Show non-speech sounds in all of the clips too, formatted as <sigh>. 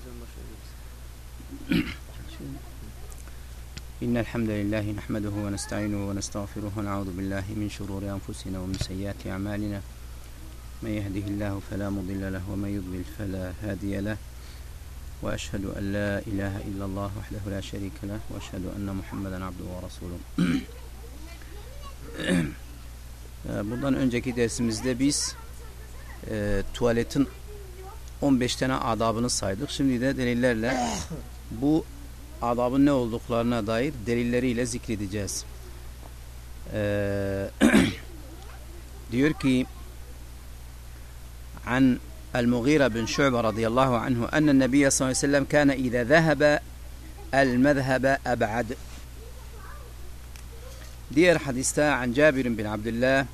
hocam başlayabiliriz. إن الحمد لله نحمده ونستعينه ونستغفره ونعوذ بالله من شرور أنفسنا ومن سيئات أعمالنا من يهده الله فلا مضل له ومن يضلل فلا هادي له وأشهد أن لا إله إلا الله وحده لا شريك له وأشهد أن محمدا عبده ورسوله Bundan önceki dersimizde biz e, tuvaletin 15 tane adabını saydık. Şimdi de delillerle bu adabın ne olduklarına dair delilleriyle zikredeceğiz. Ee, diyor ki عن المغيرة بن شعبة رضي الله عنه أن النبي صلى الله عليه وسلم كان إذا ذهب المذهب أبعد Diğer hadiste عن جابر بن عبد الله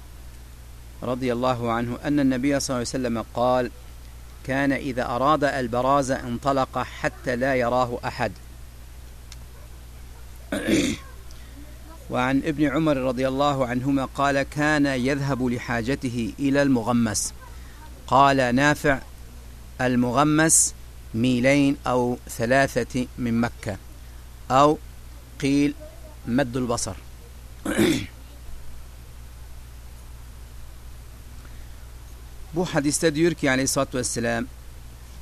رضي الله عنه أن النبي صلى الله عليه وسلم قال كان إذا أراد البراز انطلق حتى لا يراه أحد. <clears throat> وعن ابن عمر رضي الله عنهما قال كان يذهب لحاجته إلى المغمس. قال نافع المغمس ميلين أو ثلاثة من مكة أو قيل مد البصر. <clears throat> Bu hadiste diyor ki aleyhissalatü vesselam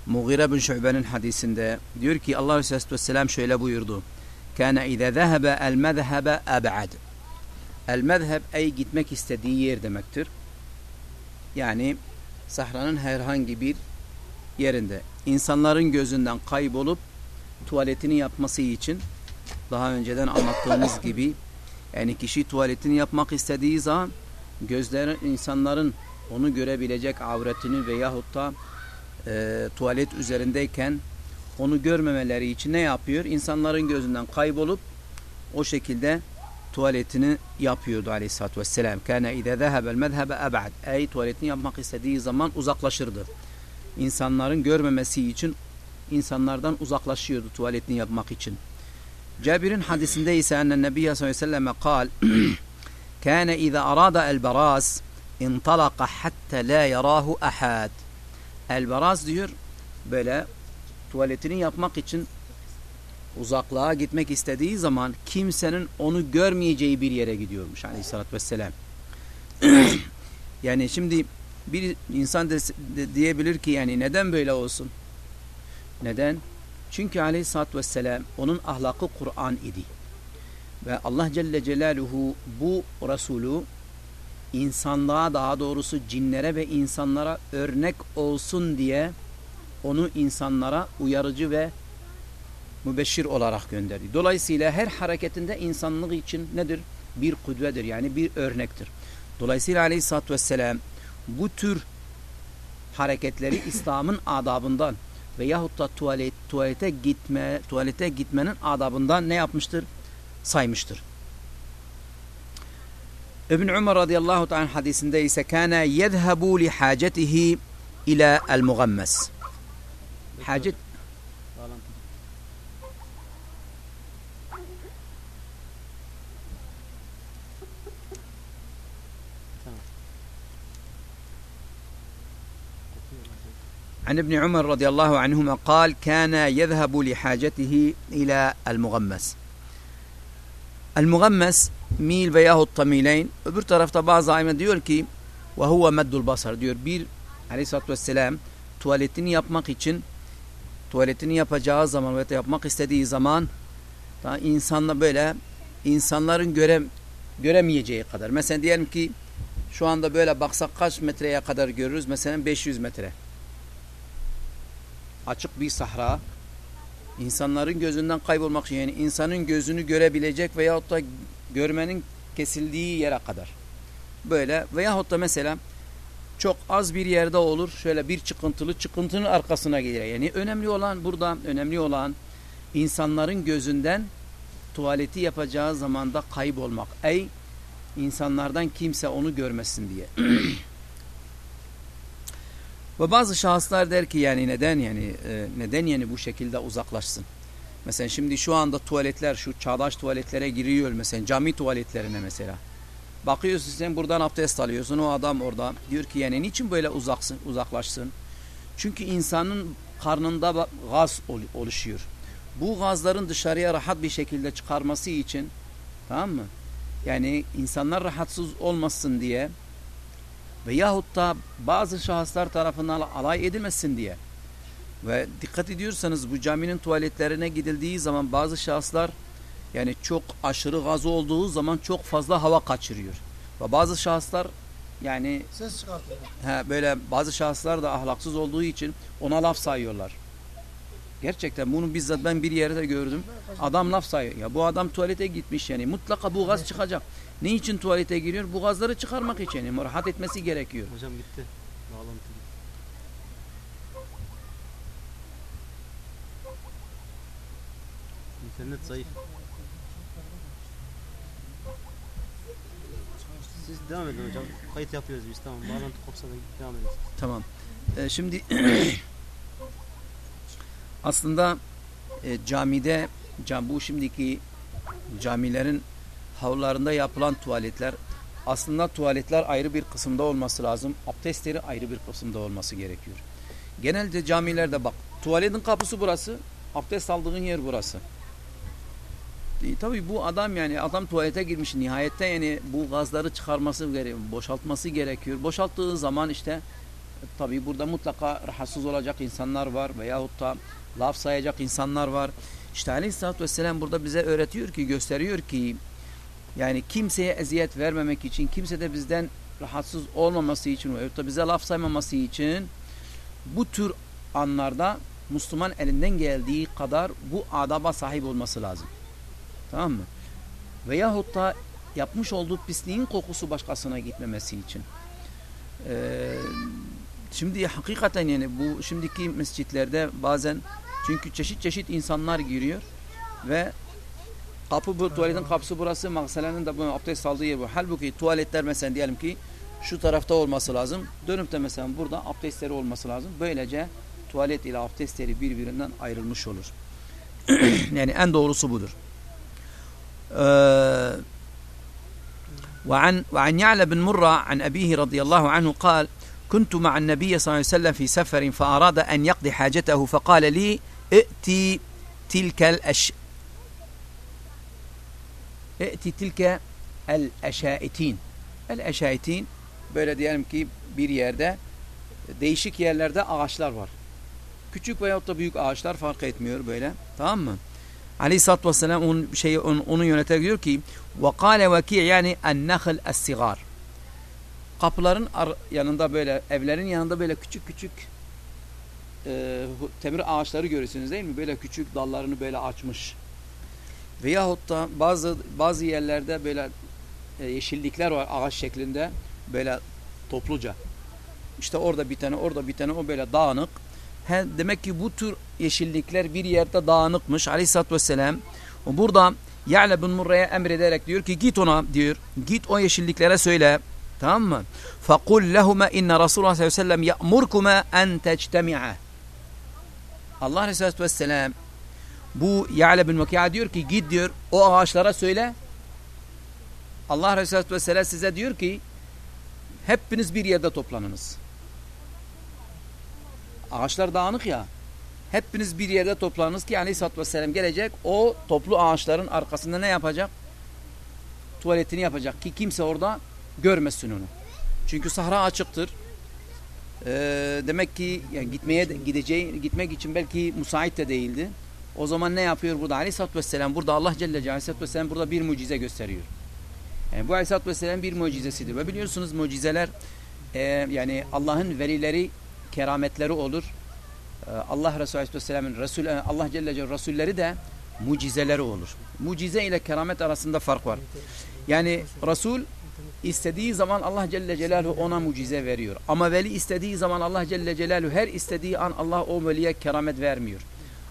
Mughire bin Şube'nin hadisinde diyor ki Allah Resulü vesselam şöyle buyurdu. Kana iza zahaba el mezhebe ab'ad. El mezheb ey gitmek istediği yer demektir. Yani sahranın herhangi bir yerinde insanların gözünden kaybolup tuvaletini yapması için daha önceden anlattığımız gibi yani kişi tuvaletini yapmak istediği zaman gözlerin insanların onu görebilecek avretini veyahut da e, tuvalet üzerindeyken onu görmemeleri için ne yapıyor? İnsanların gözünden kaybolup o şekilde tuvaletini yapıyordu aleyhissalatü vesselam. Kâne idâ zehebel mezhebe eb'ad. Ey tuvaletini yapmak istediği zaman uzaklaşırdı. İnsanların görmemesi için insanlardan uzaklaşıyordu tuvaletini yapmak için. Cabir'in hadisinde ise ennen Nebiye sallallahu aleyhi ve selleme kal <clears throat> Kâne idâ arâda el baraz intalaka hatta la yarahu ahad. El baraz diyor böyle tuvaletini yapmak için uzaklığa gitmek istediği zaman kimsenin onu görmeyeceği bir yere gidiyormuş aleyhissalatü vesselam. <clears throat> yani şimdi bir insan de, de, diyebilir ki yani neden böyle olsun? Neden? Çünkü aleyhissalatü vesselam onun ahlakı Kur'an idi. Ve Allah Celle Celaluhu bu Resulü insanlığa daha doğrusu cinlere ve insanlara örnek olsun diye onu insanlara uyarıcı ve mübeşşir olarak gönderdi. Dolayısıyla her hareketinde insanlık için nedir? Bir kudvedir yani bir örnektir. Dolayısıyla aleyhissalatü vesselam bu tür hareketleri <laughs> İslam'ın adabından veyahut da tuvalet, tuvalete gitme, tuvalete gitmenin adabından ne yapmıştır? Saymıştır. ابن عمر رضي الله تعالى عن حديث ديس كان يذهب لحاجته إلى المغمس. حاجة. عن ابن عمر رضي الله عنهما قال كان يذهب لحاجته إلى المغمس. El mugammes mil veyahut tamileyn. Öbür tarafta bazı aime diyor ki ve huve meddul basar diyor. Bir aleyhissalatü vesselam tuvaletini yapmak için tuvaletini yapacağı zaman veya yapmak istediği zaman daha insanla böyle insanların göre, göremeyeceği kadar. Mesela diyelim ki şu anda böyle baksak kaç metreye kadar görürüz? Mesela 500 metre. Açık bir sahra. İnsanların gözünden kaybolmak için yani insanın gözünü görebilecek veyahut da görmenin kesildiği yere kadar. Böyle veyahut da mesela çok az bir yerde olur. Şöyle bir çıkıntılı çıkıntının arkasına gelir. Yani önemli olan burada önemli olan insanların gözünden tuvaleti yapacağı zamanda kaybolmak. Ey insanlardan kimse onu görmesin diye. <clears throat> Ve bazı şahıslar der ki yani neden yani e, neden yani bu şekilde uzaklaşsın? Mesela şimdi şu anda tuvaletler şu çağdaş tuvaletlere giriyor mesela cami tuvaletlerine mesela. Bakıyorsun sen buradan abdest alıyorsun o adam orada diyor ki yani niçin böyle uzaksın uzaklaşsın? Çünkü insanın karnında gaz oluşuyor. Bu gazların dışarıya rahat bir şekilde çıkarması için tamam mı? Yani insanlar rahatsız olmasın diye veyahut da bazı şahıslar tarafından alay edilmesin diye ve dikkat ediyorsanız bu caminin tuvaletlerine gidildiği zaman bazı şahıslar yani çok aşırı gaz olduğu zaman çok fazla hava kaçırıyor. Ve bazı şahıslar yani ses çıkartıyor. He, böyle bazı şahıslar da ahlaksız olduğu için ona laf sayıyorlar. Gerçekten bunu bizzat ben bir yerde gördüm. Adam laf sayıyor. Ya bu adam tuvalete gitmiş yani. Mutlaka bu gaz çıkacak. Ne için tuvalete giriyor? Bu gazları çıkarmak için. Yani rahat etmesi gerekiyor. Hocam gitti. Bağlantı gitti. İnternet zayıf. Siz devam edin hocam. Kayıt yapıyoruz biz tamam. Bağlantı kopsa da devam edin. Tamam. Ee, şimdi <clears throat> aslında e, camide cam bu şimdiki camilerin havlularında yapılan tuvaletler aslında tuvaletler ayrı bir kısımda olması lazım. Abdestleri ayrı bir kısımda olması gerekiyor. Genelde camilerde bak tuvaletin kapısı burası. Abdest aldığın yer burası. E, tabii bu adam yani adam tuvalete girmiş nihayette yani bu gazları çıkarması gerekiyor, boşaltması gerekiyor. Boşalttığı zaman işte tabii burada mutlaka rahatsız olacak insanlar var veyahut da laf sayacak insanlar var. İşte Aleyhisselatü Vesselam burada bize öğretiyor ki, gösteriyor ki yani kimseye eziyet vermemek için, kimse de bizden rahatsız olmaması için veyahut da bize laf saymaması için bu tür anlarda Müslüman elinden geldiği kadar bu adaba sahip olması lazım. Tamam mı? Veyahut da yapmış olduğu pisliğin kokusu başkasına gitmemesi için. Ee, şimdi hakikaten yani bu şimdiki mescitlerde bazen çünkü çeşit çeşit insanlar giriyor ve kapı bu tuvaletin kapısı burası makselenin de bu abdest aldığı yer bu. Halbuki tuvaletler mesela diyelim ki şu tarafta olması lazım. Dönüp de mesela burada abdestleri olması lazım. Böylece tuvalet ile abdestleri birbirinden ayrılmış olur. <clears throat> yani en doğrusu budur. Ee, وعن وعن يعلى بن مرة عن أبيه رضي الله عنه قال كنت مع النبي صلى الله عليه وسلم في سفر فأراد أن يقضي حاجته فقال لي ائتي تلك الأش ائتي تلك الأشائتين الأشائتين böyle diyelim ki bir yerde değişik yerlerde ağaçlar var. Küçük veyahut da büyük ağaçlar fark etmiyor böyle. Tamam mı? Aleyhisselatü Vesselam onun, şeyi, onu, onu yöneterek diyor ki وَقَالَ وَكِعْ yani اَنَّخَلْ السِّغَارِ Kapıların yanında böyle, evlerin yanında böyle küçük küçük e, temir ağaçları görürsünüz değil mi? Böyle küçük dallarını böyle açmış. Veyahut da bazı bazı yerlerde böyle e, yeşillikler var ağaç şeklinde böyle topluca. İşte orada bir tane, orada bir tane o böyle dağınık. He, demek ki bu tür yeşillikler bir yerde dağınıkmış. Aleyhisselatü Vesselam burada Ya'le bin Murra'ya emrederek diyor ki git ona diyor. Git o yeşilliklere söyle. Tamam mı? فَقُلْ لَهُمَا اِنَّ رَسُولُ sallallahu aleyhi ve sellem يَأْمُرْكُمَا اَنْ تَجْتَمِعَ Allah Aleyhisselatü Vesselam bu Ya'le bin Meki'a diyor ki git diyor o ağaçlara söyle. Allah Aleyhisselatü Vesselam size diyor ki hepiniz bir yerde toplanınız. Ağaçlar dağınık ya. Hepiniz bir yerde toplanınız ki Aleyhisselatü Vesselam gelecek. O toplu ağaçların arkasında ne yapacak? Tuvaletini yapacak ki kimse orada görmesin onu. Çünkü sahra açıktır. Ee, demek ki yani gitmeye gideceği gitmek için belki müsait de değildi. O zaman ne yapıyor burada Aleyhisselatü Vesselam? Burada Allah Celle Celaluhu Aleyhisselatü Vesselam burada bir mucize gösteriyor. Yani bu Aleyhisselatü Vesselam bir mucizesidir. Ve biliyorsunuz mucizeler e, yani Allah'ın velileri kerametleri olur. E, Allah Resulü Aleyhisselam'ın Resul, Allah Celle Celaluhu Resulleri de mucizeleri olur. Mucize ile keramet arasında fark var. Yani Resul istediği zaman Allah Celle Celaluhu ona mucize veriyor. Ama veli istediği zaman Allah Celle Celaluhu her istediği an Allah o veliye keramet vermiyor.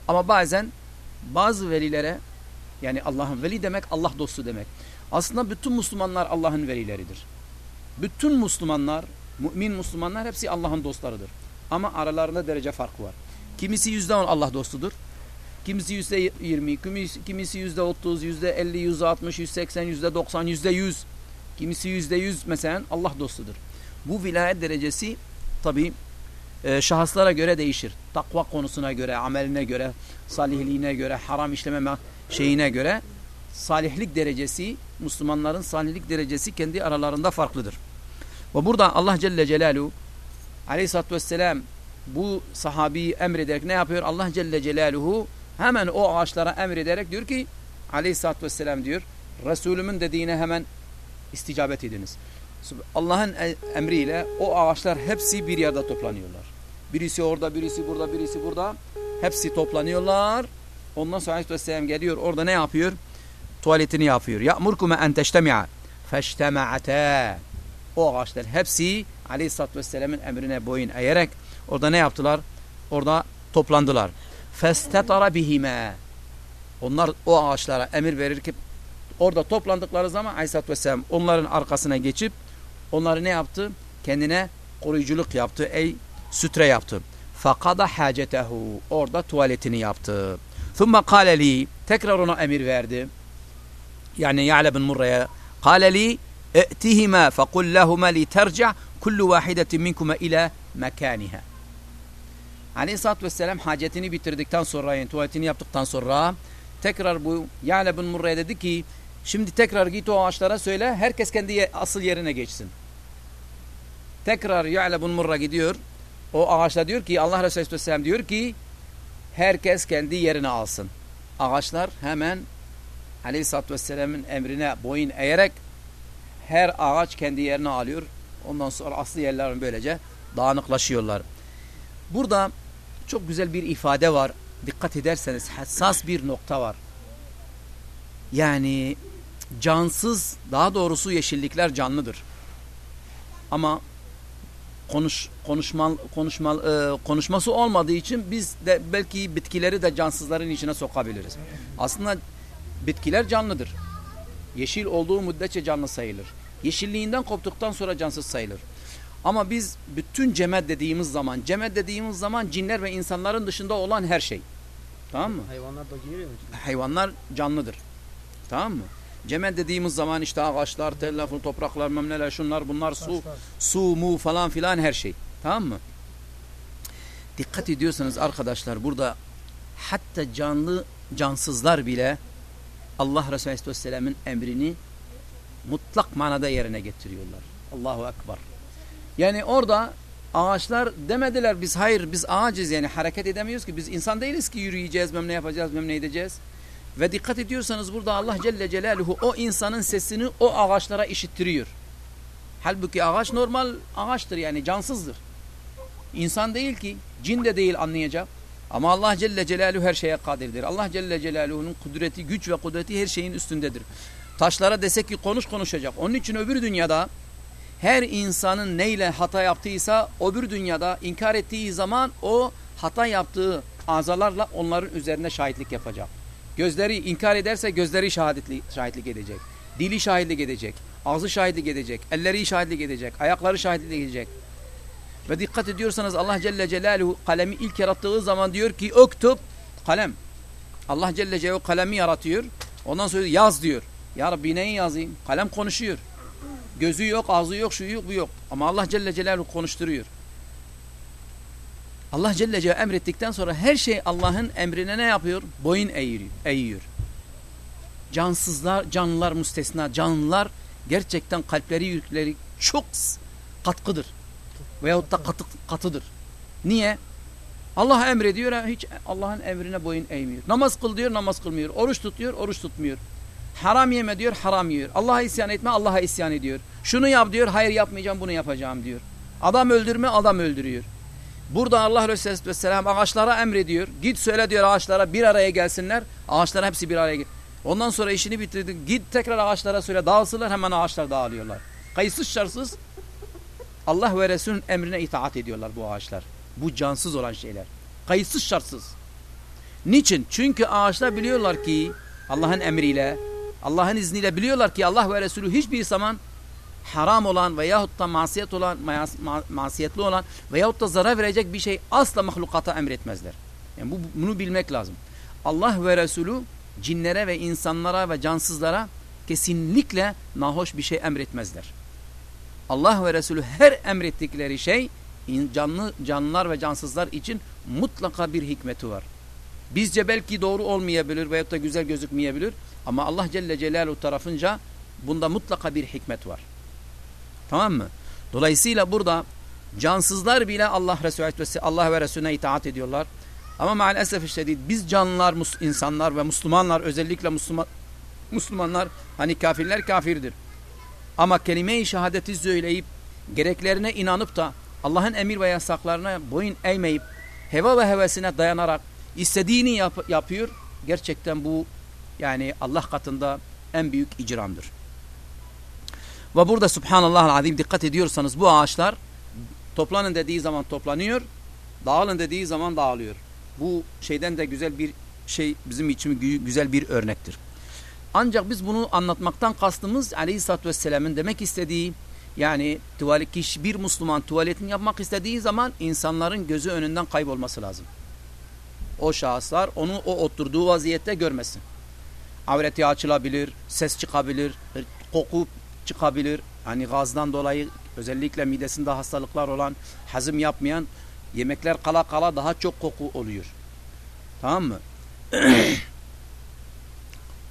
Ama bazen bazı velilere yani Allah'ın veli demek Allah dostu demek. Aslında bütün Müslümanlar Allah'ın velileridir. Bütün Müslümanlar, mümin Müslümanlar hepsi Allah'ın dostlarıdır. Ama aralarında derece farkı var. Kimisi yüzde on Allah dostudur. Kimisi yüzde yirmi, kimisi yüzde otuz, yüzde elli, yüzde altmış, yüzde seksen, yüzde doksan, yüzde yüz. Kimisi yüzde yüz mesela Allah dostudur. Bu vilayet derecesi tabi e, şahıslara göre değişir. Takva konusuna göre, ameline göre, salihliğine göre, haram işlememe şeyine göre salihlik derecesi, Müslümanların salihlik derecesi kendi aralarında farklıdır. Ve burada Allah Celle Celaluhu Aleyhisselatü Vesselam bu sahabeyi emrederek ne yapıyor? Allah Celle Celaluhu hemen o ağaçlara emrederek diyor ki Aleyhisselatü Vesselam diyor Resulümün dediğine hemen isticabet ediniz. Allah'ın e, emriyle o ağaçlar hepsi bir yerde toplanıyorlar. Birisi orada, birisi burada, birisi burada. Hepsi toplanıyorlar. Ondan sonra Aleyhisselam geliyor. Orada ne yapıyor? Tuvaletini yapıyor. Ya'murkume en teştemi'a. Feştema'ate. O ağaçlar hepsi Aleyhisselatü Vesselam'ın emrine boyun eğerek orada ne yaptılar? Orada toplandılar. Festetara bihime. Onlar o ağaçlara emir verir ki Orada toplandıkları zaman Aleyhisselatü Vesselam onların arkasına geçip onları ne yaptı? Kendine koruyuculuk yaptı. Ey sütre yaptı. Fakada hacetehu. Orada tuvaletini yaptı. Thumma kaleli. Tekrar ona emir verdi. Yani Ya'le bin Murra'ya. Kaleli e'tihime fekul lehume li terca kullu vahidetin minkume ile mekanihe. Aleyhisselatü Vesselam hacetini bitirdikten sonra yani tuvaletini yaptıktan sonra tekrar bu Ya'le bin Murra'ya dedi ki şimdi tekrar git o ağaçlara söyle herkes kendi asıl yerine geçsin. Tekrar Ya'le bin Murra gidiyor. O ağaçlar diyor ki Allah Resulü Aleyhisselam diyor ki herkes kendi yerine alsın. Ağaçlar hemen Aleyhisselatü Vesselam'ın emrine boyun eğerek her ağaç kendi yerine alıyor. Ondan sonra aslı yerlerin böylece dağınıklaşıyorlar. Burada çok güzel bir ifade var. Dikkat ederseniz hassas bir nokta var. Yani cansız, daha doğrusu yeşillikler canlıdır. Ama konuş konuşma konuşma e, konuşması olmadığı için biz de belki bitkileri de cansızların içine sokabiliriz. Aslında bitkiler canlıdır. Yeşil olduğu müddetçe canlı sayılır. Yeşilliğinden koptuktan sonra cansız sayılır. Ama biz bütün cemet dediğimiz zaman, cemet dediğimiz zaman cinler ve insanların dışında olan her şey. Tamam mı? Hayvanlar da giriyor mu? Hayvanlar canlıdır. Tamam mı? Cemet dediğimiz zaman işte ağaçlar, telefon, topraklar, memneler, şunlar, bunlar, su, su, mu falan filan her şey. Tamam mı? Dikkat ediyorsanız arkadaşlar burada hatta canlı cansızlar bile Allah Resulü Aleyhisselam'ın emrini mutlak manada yerine getiriyorlar. Allahu Ekber. Yani orada ağaçlar demediler biz hayır biz ağacız yani hareket edemiyoruz ki biz insan değiliz ki yürüyeceğiz memne yapacağız memne edeceğiz. Ve dikkat ediyorsanız burada Allah Celle Celaluhu o insanın sesini o ağaçlara işittiriyor. Halbuki ağaç normal ağaçtır yani cansızdır. İnsan değil ki cin de değil anlayacak. Ama Allah Celle Celaluhu her şeye kadirdir. Allah Celle Celaluhu'nun kudreti, güç ve kudreti her şeyin üstündedir. Taşlara desek ki konuş konuşacak. Onun için öbür dünyada her insanın neyle hata yaptıysa öbür dünyada inkar ettiği zaman o hata yaptığı azalarla onların üzerine şahitlik yapacak. Gözleri inkar ederse gözleri şahitlik, şahitlik edecek. Dili şahitlik edecek. Ağzı şahitlik edecek. Elleri şahitlik edecek. Ayakları şahitlik edecek. Ve dikkat ediyorsanız Allah Celle Celaluhu kalemi ilk yarattığı zaman diyor ki öktüp kalem. Allah Celle Celaluhu kalemi yaratıyor. Ondan sonra yaz diyor. Ya Rabbi neyi yazayım? Kalem konuşuyor. Gözü yok, ağzı yok, şu yok, bu yok. Ama Allah Celle Celaluhu konuşturuyor. Allah Celle Celaluhu emrettikten sonra her şey Allah'ın emrine ne yapıyor? Boyun eğiyor. eğiyor. Cansızlar, canlılar müstesna. Canlılar gerçekten kalpleri, yükleri çok katkıdır. Veyahut da katı, katıdır. Niye? Allah emrediyor, hiç Allah'ın emrine boyun eğmiyor. Namaz kıl diyor, namaz kılmıyor. Oruç tutuyor, oruç tutmuyor. Haram yeme diyor, haram yiyor. Allah'a isyan etme, Allah'a isyan ediyor. Şunu yap diyor, hayır yapmayacağım, bunu yapacağım diyor. Adam öldürme, adam öldürüyor. Burada Allah Resulü Aleyhisselam ağaçlara emrediyor. Git söyle diyor ağaçlara bir araya gelsinler. Ağaçlar hepsi bir araya gel. Ondan sonra işini bitirdi. Git tekrar ağaçlara söyle dağılsınlar hemen ağaçlar dağılıyorlar. Kayıtsız şartsız Allah ve Resulün emrine itaat ediyorlar bu ağaçlar. Bu cansız olan şeyler. Kayıtsız şartsız. Niçin? Çünkü ağaçlar biliyorlar ki Allah'ın emriyle Allah'ın izniyle biliyorlar ki Allah ve Resulü hiçbir zaman haram olan veyahut da masiyet olan, masiyetli olan veyahut da zarar verecek bir şey asla mahlukata emretmezler. Yani bu, bunu bilmek lazım. Allah ve Resulü cinlere ve insanlara ve cansızlara kesinlikle nahoş bir şey emretmezler. Allah ve Resulü her emrettikleri şey canlı canlılar ve cansızlar için mutlaka bir hikmeti var. Bizce belki doğru olmayabilir veyahut da güzel gözükmeyebilir ama Allah Celle Celaluhu tarafınca bunda mutlaka bir hikmet var. Tamam mı? Dolayısıyla burada cansızlar bile Allah Resulü Allah ve Resulüne itaat ediyorlar. Ama maalesef işte değil, biz canlılar, insanlar ve Müslümanlar özellikle Müslüman, Müslümanlar hani kafirler kafirdir. Ama kelime-i şehadeti söyleyip gereklerine inanıp da Allah'ın emir ve yasaklarına boyun eğmeyip heva ve hevesine dayanarak istediğini yap yapıyor. Gerçekten bu yani Allah katında en büyük icramdır. Ve burada subhanallah azim dikkat ediyorsanız bu ağaçlar toplanın dediği zaman toplanıyor, dağılın dediği zaman dağılıyor. Bu şeyden de güzel bir şey bizim için güzel bir örnektir. Ancak biz bunu anlatmaktan kastımız Aleyhisselatü Vesselam'ın demek istediği yani tuvalet kişi bir Müslüman tuvaletini yapmak istediği zaman insanların gözü önünden kaybolması lazım. O şahıslar onu o oturduğu vaziyette görmesin. Avreti açılabilir, ses çıkabilir, koku çıkabilir. Hani gazdan dolayı özellikle midesinde hastalıklar olan, hazım yapmayan yemekler kala kala daha çok koku oluyor. Tamam mı? <clears throat>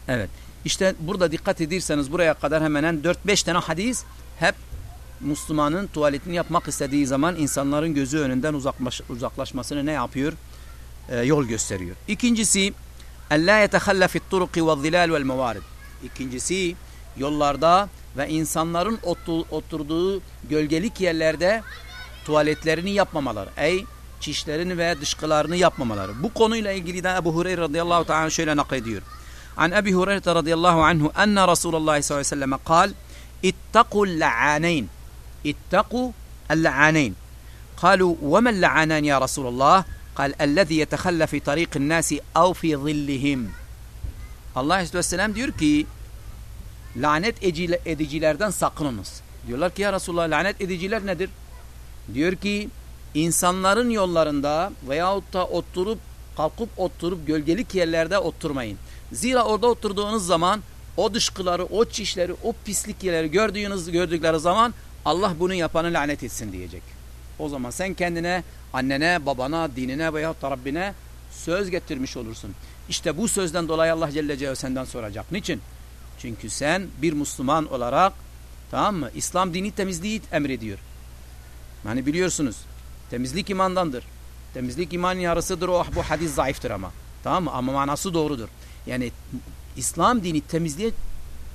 evet. İşte burada dikkat ederseniz buraya kadar hemen 4-5 tane hadis hep Müslümanın tuvaletini yapmak istediği zaman insanların gözü önünden uzaklaş, uzaklaşmasını ne yapıyor? Ee, yol gösteriyor. İkincisi اَلَّا يَتَخَلَّ فِي الطُّرُقِ وَالظِّلَالِ وَالْمَوَارِدِ İkincisi yollarda ve insanların oturduğu gölgelik yerlerde tuvaletlerini yapmamaları. Ey çişlerini ve dışkılarını yapmamaları. Bu konuyla ilgili de Ebu Hureyre radıyallahu ta'ala şöyle naklediyor. An Ebi Hureyre radıyallahu anhu enne Resulullah sallallahu aleyhi ve selleme kal ittaku la'aneyn ittaku la'aneyn kalu ve men la'anan ya Resulullah kal ellezî yetehelle fi tariqin nasi av fi zillihim Allah Aleyhisselam diyor ki lanet edicilerden sakınınız. Diyorlar ki ya Resulullah lanet ediciler nedir? Diyor ki insanların yollarında veyahut da oturup kalkıp oturup gölgelik yerlerde oturmayın. Zira orada oturduğunuz zaman o dışkıları, o çişleri, o pislik yerleri gördüğünüz gördükleri zaman Allah bunu yapanı lanet etsin diyecek. O zaman sen kendine, annene, babana, dinine veya Rabbine söz getirmiş olursun. İşte bu sözden dolayı Allah Celle Celaluhu senden soracak. Niçin? Çünkü sen bir Müslüman olarak tamam mı? İslam dini temizliği emrediyor. Yani biliyorsunuz temizlik imandandır. Temizlik imanın yarısıdır o bu hadis zayıftır ama. Tamam mı? Ama manası doğrudur. Yani İslam dini temizliğe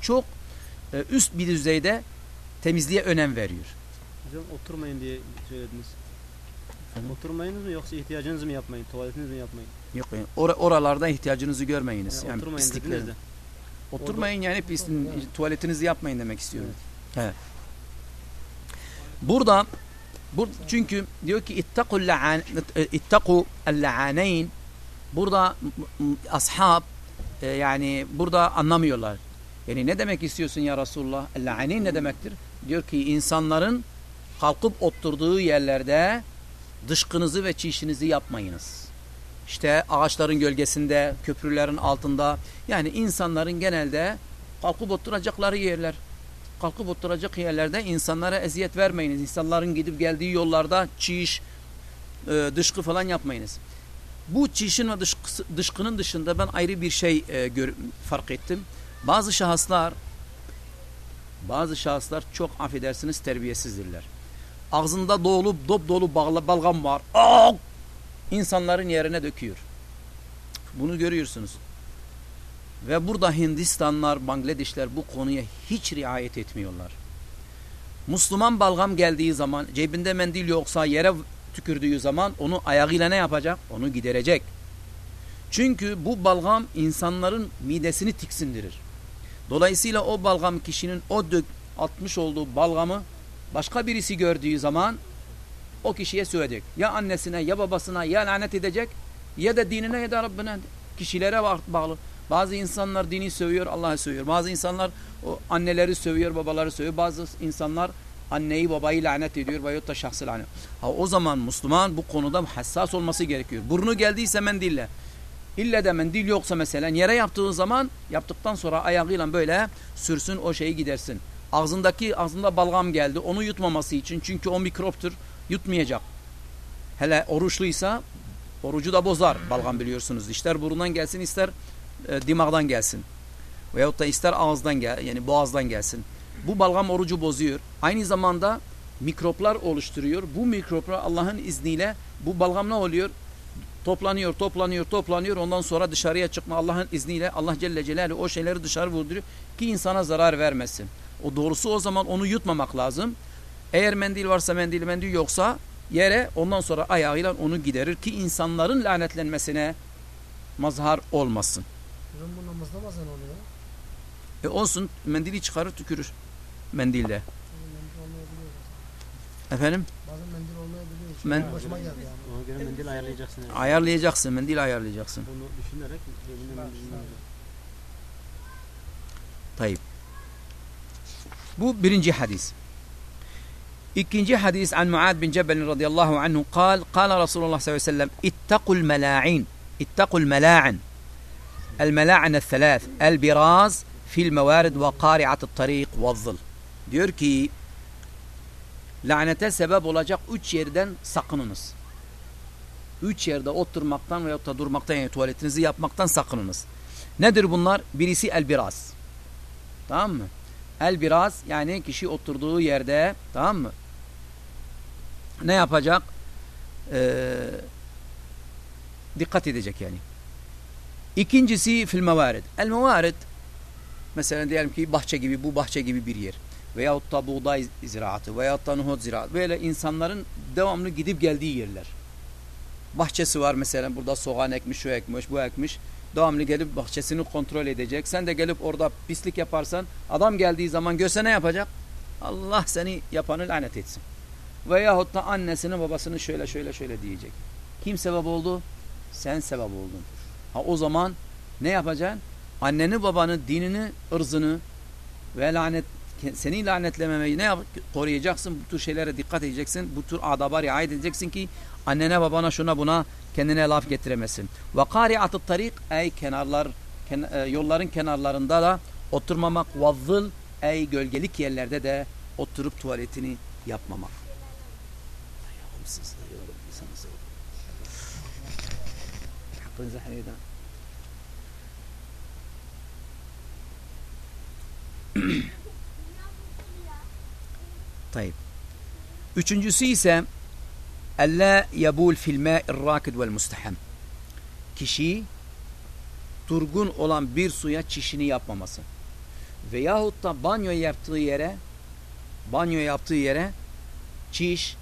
çok e, üst bir düzeyde temizliğe önem veriyor. Hocam oturmayın diye söylediniz. Efendim? Oturmayınız mı yoksa ihtiyacınızı mı yapmayın? Tuvaletinizi mi yapmayın? Yok or oralarda ihtiyacınızı görmeyiniz. Yani, yani oturmayın dediniz de. Oturmayın yani pis, tuvaletinizi yapmayın demek istiyorum. Evet. evet. Burada bu, çünkü diyor ki ittaku ittaku el-la'aneyn burada ashab e, yani burada anlamıyorlar. Yani ne demek istiyorsun ya Resulullah? El-la'aneyn ne demektir? Diyor ki insanların kalkıp oturduğu yerlerde dışkınızı ve çişinizi yapmayınız. İşte ağaçların gölgesinde, köprülerin altında yani insanların genelde kalkıp oturacakları yerler. Kalkıp oturacak yerlerde insanlara eziyet vermeyiniz. İnsanların gidip geldiği yollarda çiş, e, dışkı falan yapmayınız. Bu çişin ve dışkısı, dışkının dışında ben ayrı bir şey e, gör, fark ettim. Bazı şahıslar bazı şahıslar çok affedersiniz terbiyesizdirler. Ağzında dolu dop dolu balgam var. Aa! İnsanların yerine döküyor. Bunu görüyorsunuz. Ve burada Hindistanlar, Bangladeşler bu konuya hiç riayet etmiyorlar. Müslüman balgam geldiği zaman cebinde mendil yoksa yere tükürdüğü zaman onu ayağıyla ne yapacak? Onu giderecek. Çünkü bu balgam insanların midesini tiksindirir. Dolayısıyla o balgam kişinin o dök, atmış olduğu balgamı başka birisi gördüğü zaman o kişiye söyleyecek. Ya annesine ya babasına ya lanet edecek ya da dinine ya da Rabbine kişilere bağlı. Bazı insanlar dini sövüyor, Allah'ı sövüyor. Bazı insanlar o anneleri sövüyor, babaları sövüyor. Bazı insanlar anneyi babayı lanet ediyor veyahut da şahsı lanet. Ha, o zaman Müslüman bu konuda hassas olması gerekiyor. Burnu geldiyse mendille. İlle de mendil yoksa mesela yere yaptığı zaman yaptıktan sonra ayağıyla böyle sürsün o şeyi gidersin. Ağzındaki ağzında balgam geldi onu yutmaması için çünkü o mikroptur. Yutmayacak. Hele oruçluysa orucu da bozar balgam biliyorsunuz. İster burundan gelsin ister e, dimağdan gelsin. Veyahut da ister ağızdan gel yani boğazdan gelsin. Bu balgam orucu bozuyor. Aynı zamanda mikroplar oluşturuyor. Bu mikroplar Allah'ın izniyle bu balgam ne oluyor? Toplanıyor, toplanıyor, toplanıyor. Ondan sonra dışarıya çıkma Allah'ın izniyle Allah Celle Celaluhu o şeyleri dışarı vurduruyor ki insana zarar vermesin. O doğrusu o zaman onu yutmamak lazım. Eğer mendil varsa mendil, mendil yoksa yere ondan sonra ayağıyla onu giderir ki insanların lanetlenmesine mazhar olmasın. Hocam bu namazda bazen oluyor. E olsun mendili çıkarır tükürür mendille. Efendim Bazen mendil olmayabiliyor. Men- Men... Başıma geldi yani. Ona göre mendil ayarlayacaksın. Yani. ayarlayacaksın mendil ayarlayacaksın. Bunu düşünerek cebine mendilini. Tayyip. Bu birinci hadis. İkinci hadis an Muad bin Cebel radıyallahu anhu kal, kal Resulullah sallallahu aleyhi ve sellem ittakul mela'in ittakul mela'in el mela'ine thelâth el biraz fil mevarid ve kari'atı tarik ve zıl diyor ki lanete sebep olacak üç yerden sakınınız. Üç yerde oturmaktan veyahut da durmaktan yani tuvaletinizi yapmaktan sakınınız. Nedir bunlar? Birisi el biraz. Tamam mı? El biraz yani kişi oturduğu yerde tamam mı? Ne yapacak? Ee, dikkat edecek yani. İkincisi fil mevarid. El mevarid mesela diyelim ki bahçe gibi bu bahçe gibi bir yer. Veyahut da buğday ziraatı veyahut da nohut ziraatı. Böyle insanların devamlı gidip geldiği yerler. Bahçesi var mesela burada soğan ekmiş, şu ekmiş, bu ekmiş. Devamlı gelip bahçesini kontrol edecek. Sen de gelip orada pislik yaparsan adam geldiği zaman görse ne yapacak? Allah seni yapanı lanet etsin. Veyahut da annesini babasını şöyle şöyle şöyle diyecek. Kim sebep oldu? Sen sebep oldun. Ha o zaman ne yapacaksın? Anneni babanı, dinini, ırzını ve lanet seni lanetlememeyi ne yap koruyacaksın? Bu tür şeylere dikkat edeceksin. Bu tür adaba riayet edeceksin ki annene babana şuna buna kendine laf getiremesin. Ve kari'atut tarik ey kenarlar ken, e, yolların kenarlarında da oturmamak ve zıl ey gölgelik yerlerde de oturup tuvaletini yapmamak. Hakkınızı helal edin. طيب. Üçüncüsü ise Elle yebul fil ma'ir rakid vel mustaham. Kişi durgun olan bir suya çişini yapmaması. Veyahut da banyo yaptığı yere banyo yaptığı yere çiş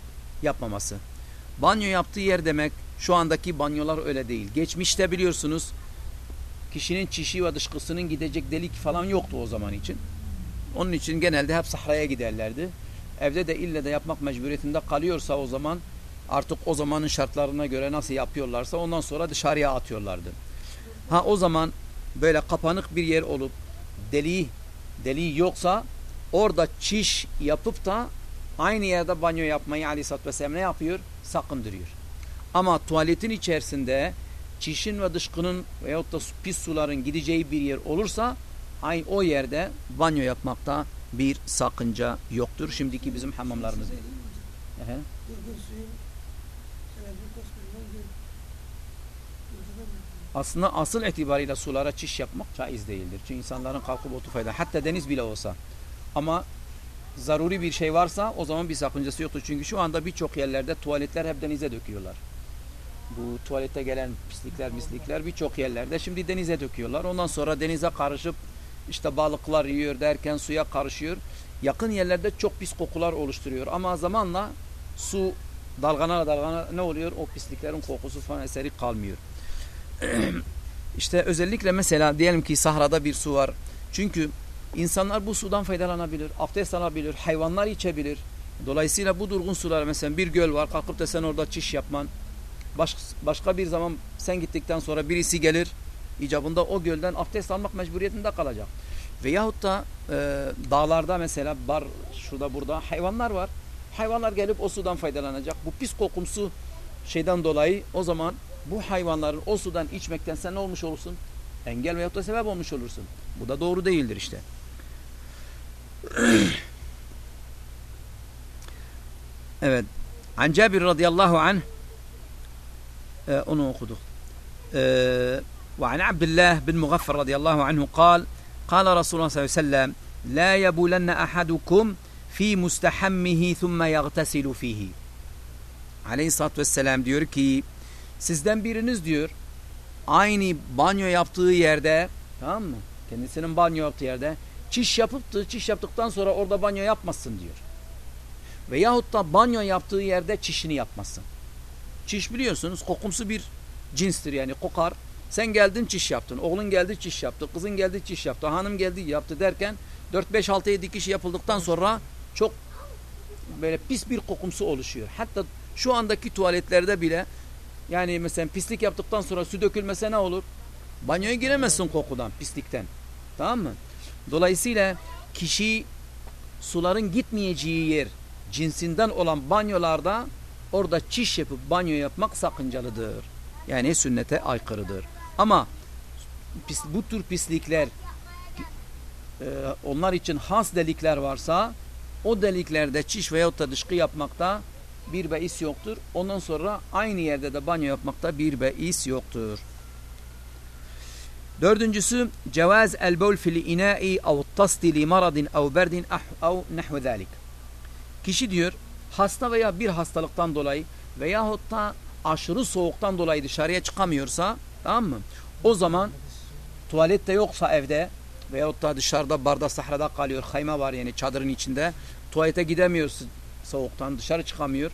yapmaması. Banyo yaptığı yer demek şu andaki banyolar öyle değil. Geçmişte biliyorsunuz kişinin çişi ve dışkısının gidecek delik falan yoktu o zaman için. Onun için genelde hep sahraya giderlerdi. Evde de ille de yapmak mecburiyetinde kalıyorsa o zaman artık o zamanın şartlarına göre nasıl yapıyorlarsa ondan sonra dışarıya atıyorlardı. Ha o zaman böyle kapanık bir yer olup deliği deliği yoksa orada çiş yapıp da aynı yerde banyo yapmayı aleyhissalatü vesselam ne yapıyor? Sakındırıyor. Ama tuvaletin içerisinde çişin ve dışkının veyahut da pis suların gideceği bir yer olursa aynı o yerde banyo yapmakta bir sakınca yoktur. Şimdiki bizim hamamlarımız. Mi? Aslında asıl itibariyle sulara çiş yapmak caiz değildir. Çünkü insanların kalkıp otu fayda. Hatta deniz bile olsa. Ama zaruri bir şey varsa o zaman bir sakıncası yoktur. Çünkü şu anda birçok yerlerde tuvaletler hep denize döküyorlar. Bu tuvalete gelen pislikler, mislikler birçok yerlerde şimdi denize döküyorlar. Ondan sonra denize karışıp işte balıklar yiyor derken suya karışıyor. Yakın yerlerde çok pis kokular oluşturuyor. Ama zamanla su dalgana dalgana ne oluyor? O pisliklerin kokusu falan eseri kalmıyor. <clears throat> işte özellikle mesela diyelim ki sahrada bir su var. Çünkü insanlar bu sudan faydalanabilir, abdest alabilir, hayvanlar içebilir. Dolayısıyla bu durgun sular mesela bir göl var kalkıp da sen orada çiş yapman. Baş, başka bir zaman sen gittikten sonra birisi gelir icabında o gölden abdest almak mecburiyetinde kalacak. Veyahut da e, dağlarda mesela bar şurada burada hayvanlar var. Hayvanlar gelip o sudan faydalanacak. Bu pis kokumsu şeyden dolayı o zaman bu hayvanların o sudan içmekten sen ne olmuş olursun? Engel veyahut da sebep olmuş olursun. Bu da doğru değildir işte. <clears throat> evet. An Cabir radıyallahu anh ee, onu okuduk. Ee, ve an Abdullah bin Mugaffer radıyallahu anhu kal kal Resulullah sallallahu aleyhi ve sellem la yebulenne ahadukum fi mustahammihi thumma yagtesilu fihi. Aleyhissalatü vesselam diyor ki sizden biriniz diyor aynı banyo yaptığı yerde tamam mı? Kendisinin banyo yaptığı yerde çiş yapıp da çiş yaptıktan sonra orada banyo yapmasın diyor. Veyahut da banyo yaptığı yerde çişini yapmasın. Çiş biliyorsunuz kokumsu bir cinstir yani kokar. Sen geldin çiş yaptın. Oğlun geldi çiş yaptı. Kızın geldi çiş yaptı. Hanım geldi yaptı derken 4-5-6-7 kişi yapıldıktan sonra çok böyle pis bir kokumsu oluşuyor. Hatta şu andaki tuvaletlerde bile yani mesela pislik yaptıktan sonra su dökülmese ne olur? Banyoya giremezsin kokudan, pislikten. Tamam mı? Dolayısıyla kişi suların gitmeyeceği yer cinsinden olan banyolarda orada çiş yapıp banyo yapmak sakıncalıdır. Yani sünnete aykırıdır. Ama pis, bu tür pislikler e, onlar için has delikler varsa o deliklerde çiş veyahut da dışkı yapmakta bir beis yoktur. Ondan sonra aynı yerde de banyo yapmakta bir beis yoktur. Dördüncüsü cevaz el bol fil ina'i av tasti li maradin av berdin av nehve zalik. Kişi diyor hasta veya bir hastalıktan dolayı veyahut da aşırı soğuktan dolayı dışarıya çıkamıyorsa tamam mı? O zaman tuvalette yoksa evde veyahut da dışarıda barda sahrada kalıyor. Hayma var yani çadırın içinde. Tuvalete gidemiyorsun soğuktan dışarı çıkamıyor.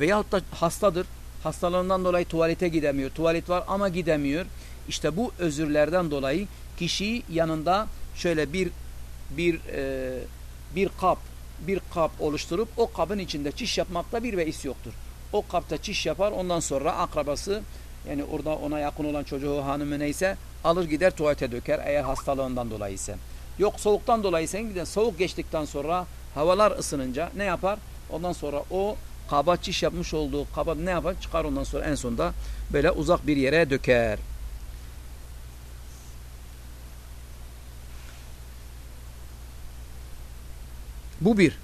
Veyahut da hastadır. Hastalığından dolayı tuvalete gidemiyor. Tuvalet var ama gidemiyor. İşte bu özürlerden dolayı kişi yanında şöyle bir bir e, bir kap bir kap oluşturup o kabın içinde çiş yapmakta bir beis yoktur. O kapta çiş yapar ondan sonra akrabası yani orada ona yakın olan çocuğu hanımı neyse alır gider tuvalete döker eğer hastalığından dolayı ise. Yok soğuktan dolayı ise gider soğuk geçtikten sonra havalar ısınınca ne yapar? Ondan sonra o kaba çiş yapmış olduğu kaba ne yapar? Çıkar ondan sonra en sonunda böyle uzak bir yere döker. Bu bir.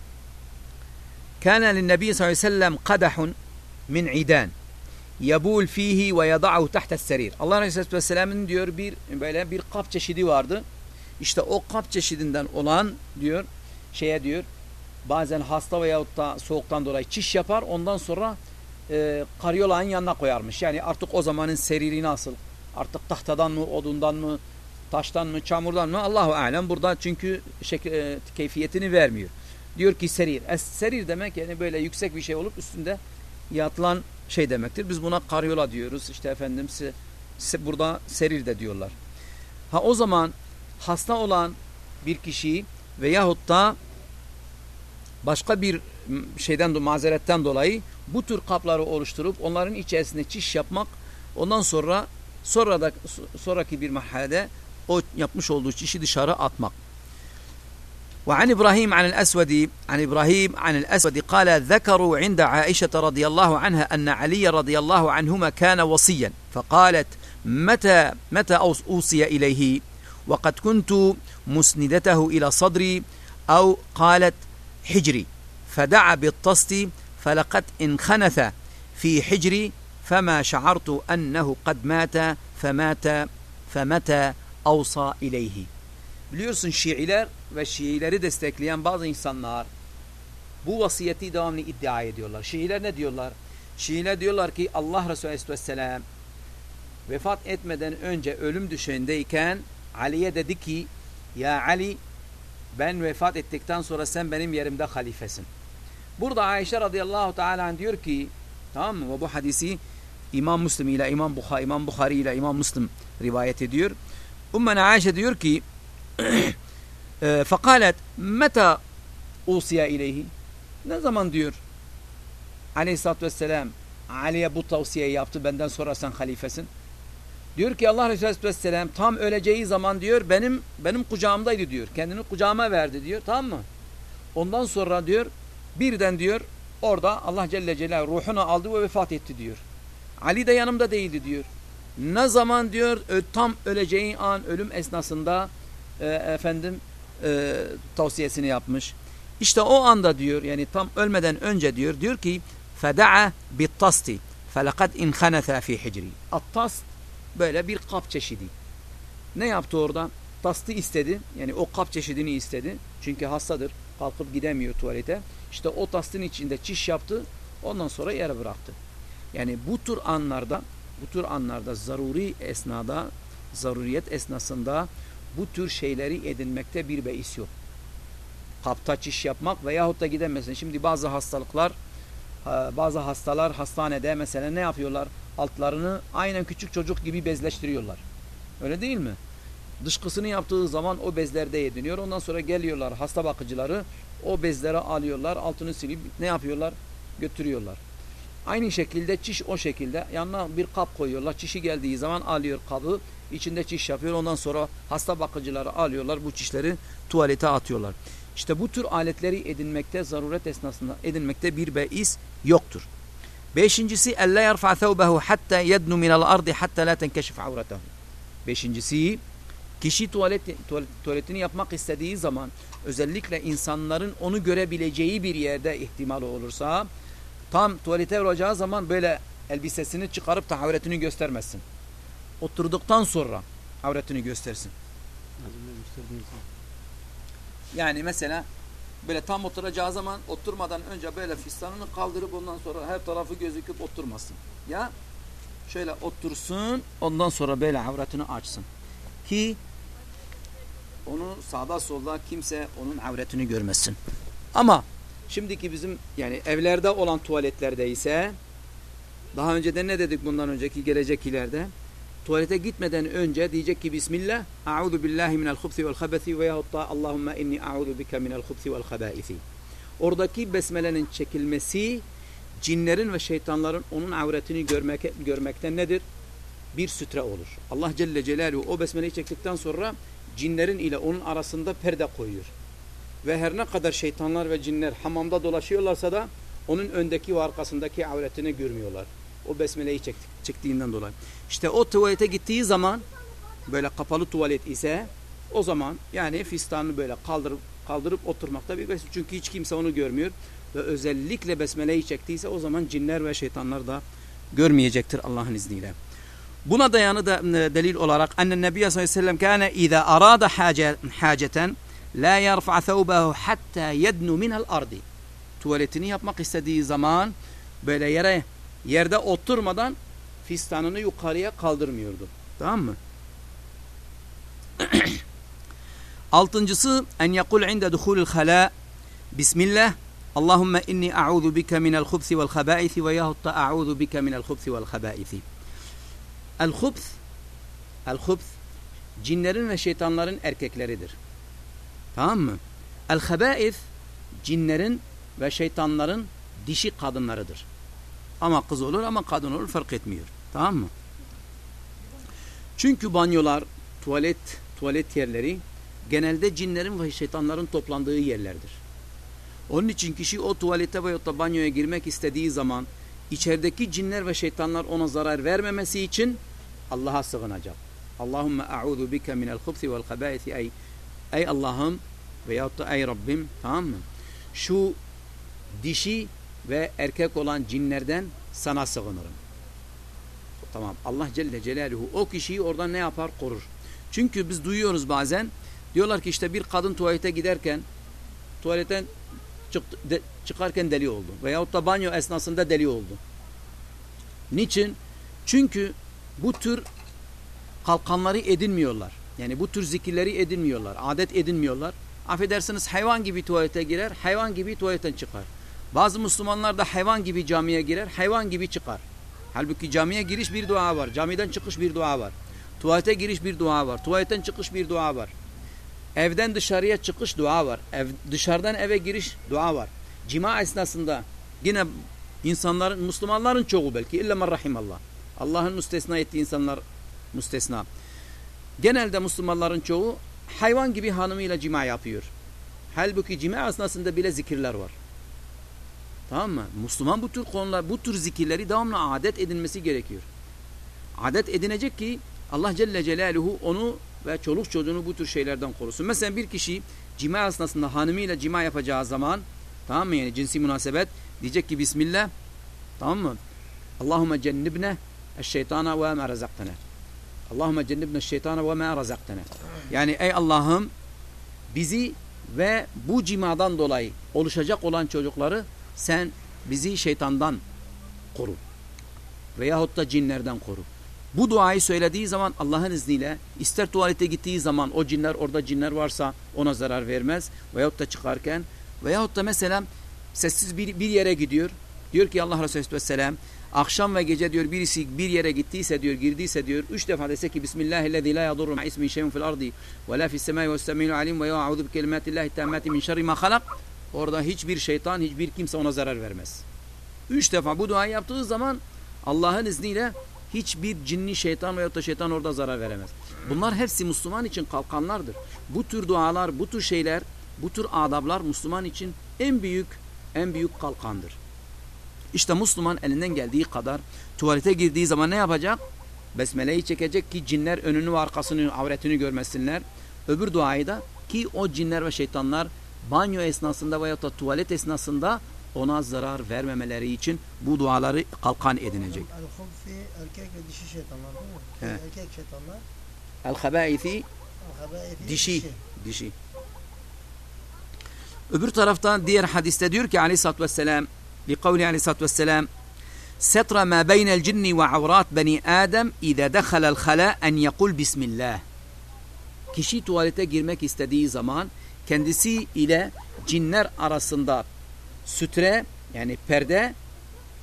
Kâne linnebi sallallahu aleyhi ve sellem kadahun min idan yabul fihi ve yada'u tahta serir. Allah Resulü Vesselam'ın diyor bir böyle bir kap çeşidi vardı. İşte o kap çeşidinden olan diyor şeye diyor bazen hasta veyahut da soğuktan dolayı çiş yapar ondan sonra e, karyolanın yanına koyarmış. Yani artık o zamanın seriri nasıl? Artık tahtadan mı, odundan mı, taştan mı, çamurdan mı? Allahu alem burada çünkü şekil, e, keyfiyetini vermiyor. Diyor ki serir. Es serir demek yani böyle yüksek bir şey olup üstünde yatılan şey demektir. Biz buna karyola diyoruz. İşte efendim se, burada serir de diyorlar. Ha o zaman hasta olan bir kişi veyahut da başka bir şeyden mazeretten dolayı bu tür kapları oluşturup onların içerisinde çiş yapmak ondan sonra sonra da sonraki bir mahallede o yapmış olduğu çişi dışarı atmak. وعن إبراهيم عن الأسود عن إبراهيم عن الأسود قال ذكروا عند عائشة رضي الله عنها أن علي رضي الله عنهما كان وصيا فقالت متى متى أوصي إليه؟ وقد كنت مسندته إلى صدري أو قالت حجري فدعا بالطست فلقد انخنث في حجري فما شعرت أنه قد مات فمات فمتى أوصى إليه؟ Biliyorsun Şiiler ve Şiileri destekleyen bazı insanlar bu vasiyeti devamlı iddia ediyorlar. Şiiler ne diyorlar? Şiiler diyorlar ki Allah Resulü Aleyhisselam vefat etmeden önce ölüm düşeğindeyken Ali'ye dedi ki Ya Ali ben vefat ettikten sonra sen benim yerimde halifesin. Burada Ayşe radıyallahu teala diyor ki tamam mı? Ve bu hadisi İmam Müslim ile İmam Bukhari, İmam Bukhari ile İmam Müslim rivayet ediyor. Ummen Ayşe diyor ki <coughs> Ee, Fakalet meta usiya ileyhi. Ne zaman diyor aleyhissalatü vesselam Ali'ye bu tavsiyeyi yaptı benden sonra sen halifesin. Diyor ki Allah Resulü Aleyhisselam tam öleceği zaman diyor benim benim kucağımdaydı diyor. Kendini kucağıma verdi diyor tamam mı? Ondan sonra diyor birden diyor orada Allah Celle Celaluhu ruhunu aldı ve vefat etti diyor. Ali de yanımda değildi diyor. Ne zaman diyor tam öleceği an ölüm esnasında e, efendim e, tavsiyesini yapmış. İşte o anda diyor yani tam ölmeden önce diyor diyor ki feda'a bittasti felakad inhanetha fi hicri. Attas böyle bir kap çeşidi. Ne yaptı orada? Tastı istedi. Yani o kap çeşidini istedi. Çünkü hastadır. Kalkıp gidemiyor tuvalete. İşte o tastın içinde çiş yaptı. Ondan sonra yere bıraktı. Yani bu tür anlarda bu tür anlarda zaruri esnada zaruriyet esnasında bu tür şeyleri edinmekte bir beis yok. Kapta çiş yapmak veyahut da gidemezsin. Şimdi bazı hastalıklar bazı hastalar hastanede mesela ne yapıyorlar? Altlarını aynen küçük çocuk gibi bezleştiriyorlar. Öyle değil mi? Dışkısını yaptığı zaman o bezlerde yediniyor. Ondan sonra geliyorlar hasta bakıcıları o bezleri alıyorlar. Altını silip ne yapıyorlar? Götürüyorlar. Aynı şekilde çiş o şekilde. Yanına bir kap koyuyorlar. Çişi geldiği zaman alıyor kabı. İçinde çiş yapıyor. Ondan sonra hasta bakıcıları alıyorlar. Bu çişleri tuvalete atıyorlar. İşte bu tür aletleri edinmekte, zaruret esnasında edinmekte bir beis yoktur. Beşincisi elle yerfa thawbehu hatta yednu minel ardi hatta la tenkeşif avretehu. Beşincisi kişi tuvalet, tuvaletini yapmak istediği zaman özellikle insanların onu görebileceği bir yerde ihtimali olursa tam tuvalete vuracağı zaman böyle elbisesini çıkarıp da avretini göstermesin. Oturduktan sonra avretini göstersin. Yani mesela böyle tam oturacağı zaman oturmadan önce böyle fistanını kaldırıp ondan sonra her tarafı gözüküp oturmasın. Ya şöyle otursun ondan sonra böyle avretini açsın. Ki onu sağda solda kimse onun avretini görmesin. Ama şimdiki bizim yani evlerde olan tuvaletlerde ise daha önceden ne dedik bundan önceki gelecek ileride? Tuvalete gitmeden önce diyecek ki Bismillah A'udhu billahi minel hubsi vel habesi ve yahut da Allahümme inni a'udhu bika minel hubsi vel habaisi. Oradaki besmelenin çekilmesi cinlerin ve şeytanların onun avretini görmek, görmekten nedir? Bir sütre olur. Allah Celle Celaluhu o besmeleyi çektikten sonra cinlerin ile onun arasında perde koyuyor. Ve her ne kadar şeytanlar ve cinler hamamda dolaşıyorlarsa da onun öndeki ve arkasındaki avretini görmüyorlar. O besmeleyi çektiğinden dolayı. İşte o tuvalete gittiği zaman böyle kapalı tuvalet ise o zaman yani fistanını böyle kaldırıp kaldırıp oturmakta bir besmele. Çünkü hiç kimse onu görmüyor. Ve özellikle besmeleyi çektiyse o zaman cinler ve şeytanlar da görmeyecektir Allah'ın izniyle. Buna dayanı da e, delil olarak annen Nebi sallallahu aleyhi ve sellem kâne izâ arâda hâceten la yerfa thawbahu hatta yednu minel ardi. Tuvaletini yapmak istediği zaman böyle yere yerde oturmadan fistanını yukarıya kaldırmıyordu. Tamam mı? <clears throat> Altıncısı en yakul inde duhulul hala Bismillah Allahümme inni a'udhu bika minel hubsi vel habaisi ve yahut da a'udhu bika minel hubsi vel habaisi. El hubs El hubs cinlerin ve şeytanların erkekleridir. Tamam mı? El habais cinlerin ve şeytanların dişi kadınlarıdır. Ama kız olur ama kadın olur fark etmiyor. Tamam mı? Çünkü banyolar, tuvalet, tuvalet yerleri genelde cinlerin ve şeytanların toplandığı yerlerdir. Onun için kişi o tuvalete veya da banyoya girmek istediği zaman içerideki cinler ve şeytanlar ona zarar vermemesi için Allah'a sığınacak. Allahümme a'udhu bike minel hubsi vel habaisi ey, ey Allah'ım veyahut da ey Rabbim tamam mı? Şu dişi ve erkek olan cinlerden sana sığınırım. Tamam Allah Celle Celaluhu o kişiyi oradan ne yapar? Korur. Çünkü biz duyuyoruz bazen diyorlar ki işte bir kadın tuvalete giderken tuvaletten çıktı, de, çıkarken deli oldu. Veyahut da banyo esnasında deli oldu. Niçin? Çünkü bu tür kalkanları edinmiyorlar. Yani bu tür zikirleri edinmiyorlar. Adet edinmiyorlar. Affedersiniz hayvan gibi tuvalete girer, hayvan gibi tuvaletten çıkar. Bazı Müslümanlar da hayvan gibi camiye girer, hayvan gibi çıkar. Halbuki camiye giriş bir dua var, camiden çıkış bir dua var. Tuvalete giriş bir dua var, tuvaletten çıkış bir dua var. Evden dışarıya çıkış dua var. Ev, dışarıdan eve giriş dua var. Cima esnasında yine insanların, Müslümanların çoğu belki illa men rahimallah. Allah'ın müstesna ettiği insanlar müstesna. Genelde Müslümanların çoğu hayvan gibi hanımıyla cima yapıyor. Halbuki cima esnasında bile zikirler var. Tamam mı? Müslüman bu tür konular, bu tür zikirleri devamlı adet edinmesi gerekiyor. Adet edinecek ki Allah Celle Celaluhu onu ve çoluk çocuğunu bu tür şeylerden korusun. Mesela bir kişi cima esnasında hanımıyla cima yapacağı zaman tamam mı yani cinsi münasebet diyecek ki Bismillah Tamam mı? Allahümme cennibne eşşeytana ve ma rezaktana. Allahümme cennibne eşşeytana ve ma rezaktana. Yani ey Allah'ım bizi ve bu cimadan dolayı oluşacak olan çocukları sen bizi şeytandan koru. Veyahut da cinlerden koru. Bu duayı söylediği zaman Allah'ın izniyle ister tuvalete gittiği zaman o cinler orada cinler varsa ona zarar vermez. Veyahut da çıkarken veyahut da mesela sessiz bir, bir yere gidiyor. Diyor ki Allah Resulü Aleyhisselam akşam ve gece diyor birisi bir yere gittiyse diyor girdiyse diyor üç defa dese ki Bismillahirrahmanirrahim la yadurru ma ismi şeyun fil ardi ve la fis semai ve semi'ul alim ve ya'udhu bi kelimatillahi tammati min şerri ma halak orada hiçbir şeytan hiçbir kimse ona zarar vermez. Üç defa bu duayı yaptığı zaman Allah'ın izniyle hiçbir cinni şeytan veyahut da şeytan orada zarar veremez. Bunlar hepsi Müslüman için kalkanlardır. Bu tür dualar, bu tür şeyler, bu tür adablar Müslüman için en büyük en büyük kalkandır. İşte Müslüman elinden geldiği kadar tuvalete girdiği zaman ne yapacak? Besmele'yi çekecek ki cinler önünü ve arkasını, avretini görmesinler. Öbür duayı da ki o cinler ve şeytanlar banyo esnasında veya da tuvalet esnasında ona zarar vermemeleri için bu duaları kalkan edinecek. El-Hubfi erkek ve dişi şeytanlar değil mi? Erkek şeytanlar. El-Habaithi El-Habaithi dişi. Dişi. Öbür taraftan diğer hadiste diyor ki aleyhissalatü vesselam li kavli aleyhissalatü vesselam setra ma beynel cinni ve avrat beni Adem idâ dekhalel khala en yekul bismillah. Kişi tuvalete girmek istediği zaman kendisi ile cinler arasında sütre yani perde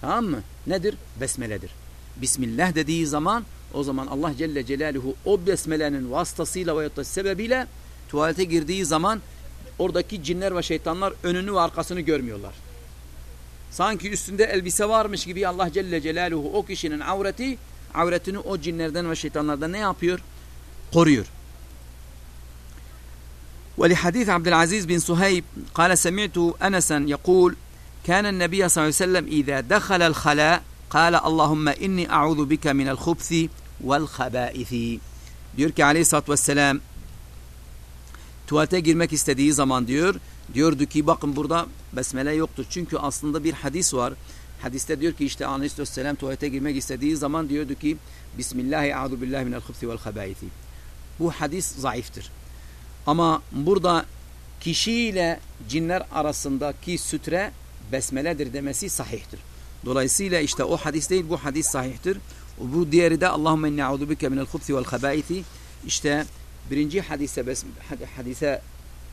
tamam mı? Nedir? Besmeledir. Bismillah dediği zaman o zaman Allah Celle Celaluhu o besmelenin vasıtasıyla veyahut da sebebiyle tuvalete girdiği zaman oradaki cinler ve şeytanlar önünü ve arkasını görmüyorlar. Sanki üstünde elbise varmış gibi Allah Celle Celaluhu o kişinin avreti, avretini o cinlerden ve şeytanlardan ne yapıyor? Koruyor. ولحديث عبد العزيز بن صهيب قال سمعت أنسا يقول كان النبي صلى الله عليه وسلم إذا دخل الخلاء قال اللهم إني أعوذ بك من الخبث والخبائث diyor ki aleyhissalatü vesselam tuvalete girmek istediği zaman diyor diyordu ki bakın burada besmele yoktur. Çünkü aslında bir hadis var. Hadiste diyor ki işte aleyhissalatü vesselam tuvalete girmek istediği zaman diyordu ki Bismillahi a'udhu billahi minel hubthi vel habaithi. Bu hadis zayıftır. Ama burada kişiyle cinler arasındaki sütre besmeledir demesi sahihtir. Dolayısıyla işte o hadis değil bu hadis sahihtir. Bu diğeri de Allahümme inni a'udhu bike minel hubthi vel habaithi. İşte birinci hadise bes, hadise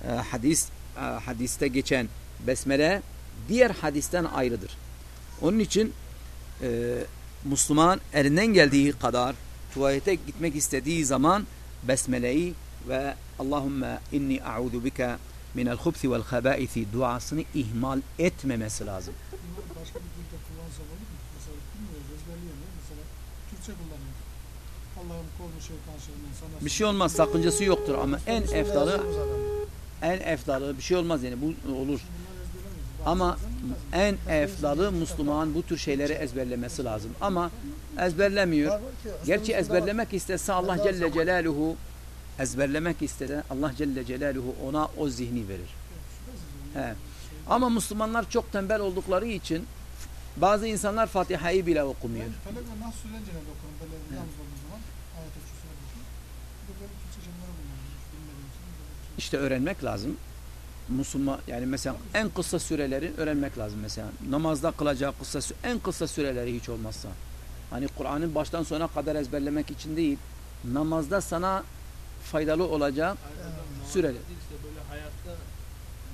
e, hadis e, hadiste geçen besmele diğer hadisten ayrıdır. Onun için e, Müslüman elinden geldiği kadar tuvalete gitmek istediği zaman besmeleyi ve Allahümme inni a'udhu bike minel hubthi vel habaithi duasını ihmal etmemesi lazım. Başka bir dilde kullansa olur mu? Mesela bilmiyoruz, ezberleyemiyor. Mesela Türkçe kullanıyor. Allah'ım koru şeytan şerrinden sana. Bir şey olmaz sakıncası yoktur ama en eftalı en eftalı bir şey olmaz yani bu olur. Ama en eftalı Müslüman bu tür şeyleri ezberlemesi lazım. Ama ezberlemiyor. Gerçi ezberlemek istese Allah Celle Celaluhu ezberlemek istese Allah Celle Celaluhu ona o zihni verir. He. Ama Müslümanlar çok tembel oldukları için bazı insanlar Fatiha'yı bile okumuyor. Şey. İşte öğrenmek lazım. Müslüman yani mesela en kısa süreleri öğrenmek lazım mesela. Namazda kılacağı kısa en kısa süreleri hiç olmazsa. Hani Kur'an'ın baştan sona kadar ezberlemek için değil. Namazda sana faydalı olacak süreler. İşte böyle hayatta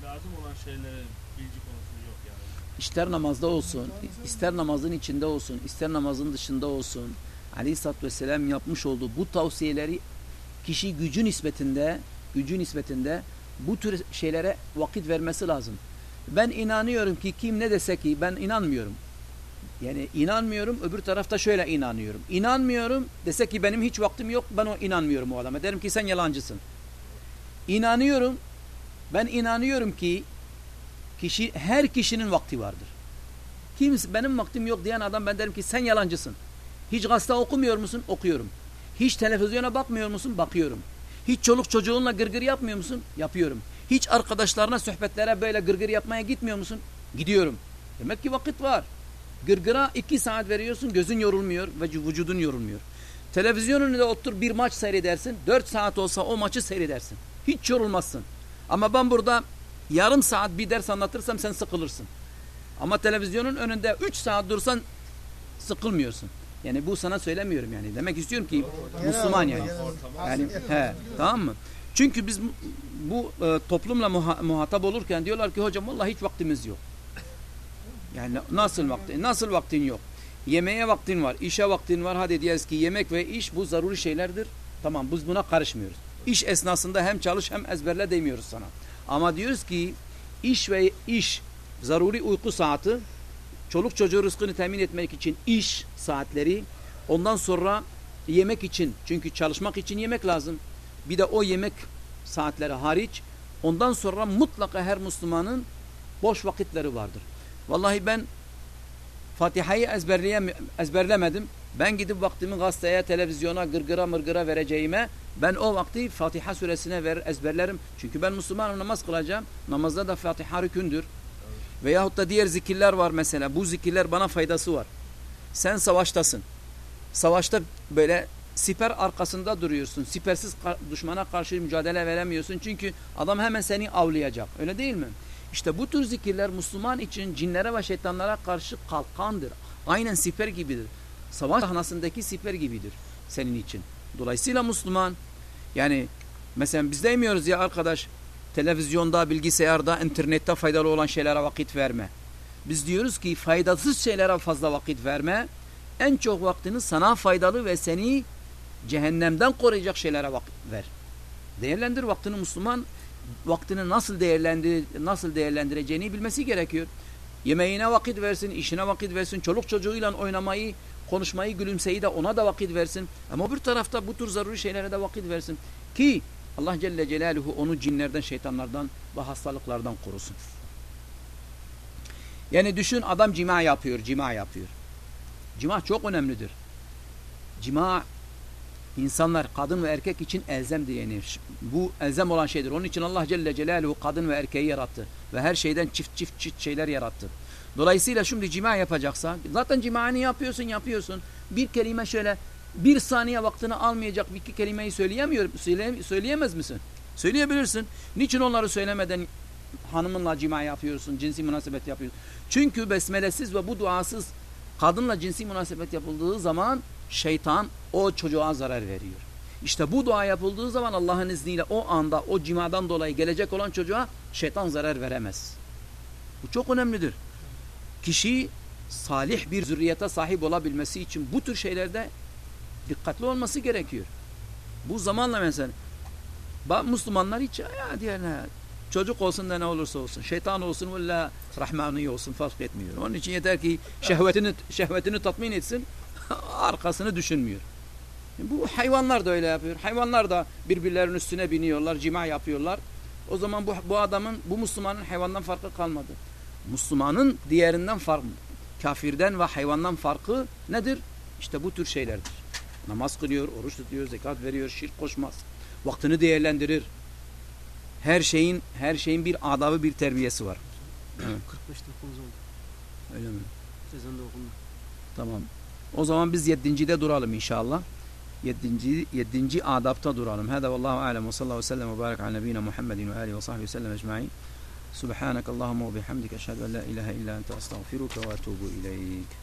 lazım olan şeylere bilgi konusu yok yani. İster namazda olsun, ister namazın içinde olsun, ister namazın dışında olsun. Aleyhisselatü Vesselam yapmış olduğu bu tavsiyeleri kişi gücü nispetinde, gücü nispetinde bu tür şeylere vakit vermesi lazım. Ben inanıyorum ki kim ne dese ki ben inanmıyorum. Yani inanmıyorum öbür tarafta şöyle inanıyorum. İnanmıyorum dese ki benim hiç vaktim yok ben o inanmıyorum o adama. Derim ki sen yalancısın. İnanıyorum ben inanıyorum ki kişi her kişinin vakti vardır. Kimse benim vaktim yok diyen adam ben derim ki sen yalancısın. Hiç gazete okumuyor musun? Okuyorum. Hiç televizyona bakmıyor musun? Bakıyorum. Hiç çoluk çocuğunla gırgır yapmıyor musun? Yapıyorum. Hiç arkadaşlarına sohbetlere böyle gırgır yapmaya gitmiyor musun? Gidiyorum. Demek ki vakit var. Gırgıra iki saat veriyorsun gözün yorulmuyor ve vücudun yorulmuyor. Televizyon önünde otur bir maç seyredersin. Dört saat olsa o maçı seyredersin. Hiç yorulmazsın. Ama ben burada yarım saat bir ders anlatırsam sen sıkılırsın. Ama televizyonun önünde üç saat dursan sıkılmıyorsun. Yani bu sana söylemiyorum yani. Demek istiyorum ki Müslüman yani. Yani he, tamam mı? Çünkü biz bu- bu e, toplumla muha- muhatap olurken diyorlar ki hocam vallahi hiç vaktimiz yok. Yani nasıl vakti? Nasıl vaktin yok? Yemeğe vaktin var, işe vaktin var. Hadi diyeriz ki yemek ve iş bu zaruri şeylerdir. Tamam biz buna karışmıyoruz. İş esnasında hem çalış hem ezberle demiyoruz sana. Ama diyoruz ki iş ve iş zaruri uyku saati çoluk çocuğu rızkını temin etmek için iş saatleri ondan sonra yemek için çünkü çalışmak için yemek lazım. Bir de o yemek saatleri hariç ondan sonra mutlaka her Müslümanın boş vakitleri vardır. Vallahi ben Fatiha'yı ezberlemedim. Ben gidip vaktimi gazeteye, televizyona, gırgıra mırgıra vereceğime ben o vakti Fatiha suresine ver, ezberlerim. Çünkü ben Müslümanım namaz kılacağım. Namazda da Fatiha rükündür. Veyahut da diğer zikirler var mesela. Bu zikirler bana faydası var. Sen savaştasın. Savaşta böyle siper arkasında duruyorsun. Sipersiz düşmana karşı mücadele veremiyorsun. Çünkü adam hemen seni avlayacak. Öyle değil mi? İşte bu tür zikirler Müslüman için cinlere ve şeytanlara karşı kalkandır. Aynen siper gibidir. Savaş sahnasındaki siper gibidir senin için. Dolayısıyla Müslüman yani mesela biz demiyoruz ya arkadaş televizyonda, bilgisayarda, internette faydalı olan şeylere vakit verme. Biz diyoruz ki faydasız şeylere fazla vakit verme. En çok vaktini sana faydalı ve seni cehennemden koruyacak şeylere vakit ver. Değerlendir vaktini Müslüman vaktini nasıl değerlendir nasıl değerlendireceğini bilmesi gerekiyor. Yemeğine vakit versin, işine vakit versin, çoluk çocuğuyla oynamayı, konuşmayı, gülümseyi de ona da vakit versin. Ama bir tarafta bu tür zaruri şeylere de vakit versin. Ki Allah Celle Celaluhu onu cinlerden, şeytanlardan ve hastalıklardan korusun. Yani düşün adam cima yapıyor, cima yapıyor. Cima çok önemlidir. Cima insanlar kadın ve erkek için elzem diyenir. Bu elzem olan şeydir. Onun için Allah Celle Celaluhu kadın ve erkeği yarattı. Ve her şeyden çift çift çift şeyler yarattı. Dolayısıyla şimdi cima yapacaksa zaten cimanı yapıyorsun yapıyorsun. Bir kelime şöyle bir saniye vaktini almayacak bir iki kelimeyi söyleyemiyor, söyle, söyleyemez misin? Söyleyebilirsin. Niçin onları söylemeden hanımınla cima yapıyorsun, cinsi münasebet yapıyorsun? Çünkü besmelesiz ve bu duasız kadınla cinsi münasebet yapıldığı zaman şeytan o çocuğa zarar veriyor. İşte bu dua yapıldığı zaman Allah'ın izniyle o anda o cimadan dolayı gelecek olan çocuğa şeytan zarar veremez. Bu çok önemlidir. Kişi salih bir zürriyete sahip olabilmesi için bu tür şeylerde dikkatli olması gerekiyor. Bu zamanla mesela Müslümanlar hiç ya diğerine çocuk olsun da ne olursa olsun şeytan olsun valla rahmani olsun fark etmiyor. Onun için yeter ki şehvetini şehvetini tatmin etsin <laughs> arkasını düşünmüyor. Bu hayvanlar da öyle yapıyor. Hayvanlar da birbirlerinin üstüne biniyorlar, cima yapıyorlar. O zaman bu, bu adamın, bu Müslümanın hayvandan farkı kalmadı. Müslümanın diğerinden farkı, kafirden ve hayvandan farkı nedir? İşte bu tür şeylerdir. Namaz kılıyor, oruç tutuyor, zekat veriyor, şirk koşmaz. Vaktini değerlendirir. Her şeyin her şeyin bir adabı, bir terbiyesi var. Evet. 45 dakikamız oldu. Öyle mi? Ezan da okundu. Tamam. O zaman biz yedincide duralım inşallah. Yedinci, yedinci adapta duralım. Hada vallahu alem ve ve sellem ve barik ala nebine Muhammedin ve alihi ve sahbihi sellem ecma'in. Subhanak Allahumma ve bihamdike eşhedü en la ilahe illa ente estağfiruke ve etubu ileyk.